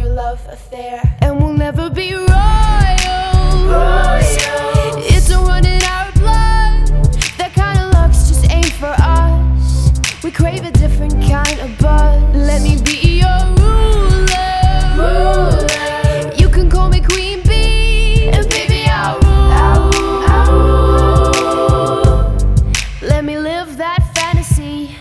Your love affair, and we'll never be royals. It's a in our blood. That kind of luxe just ain't for us. We crave a different kind of buzz. Let me be your ruler. You can call me Queen Bee, and baby I'll rule. Let me live that fantasy.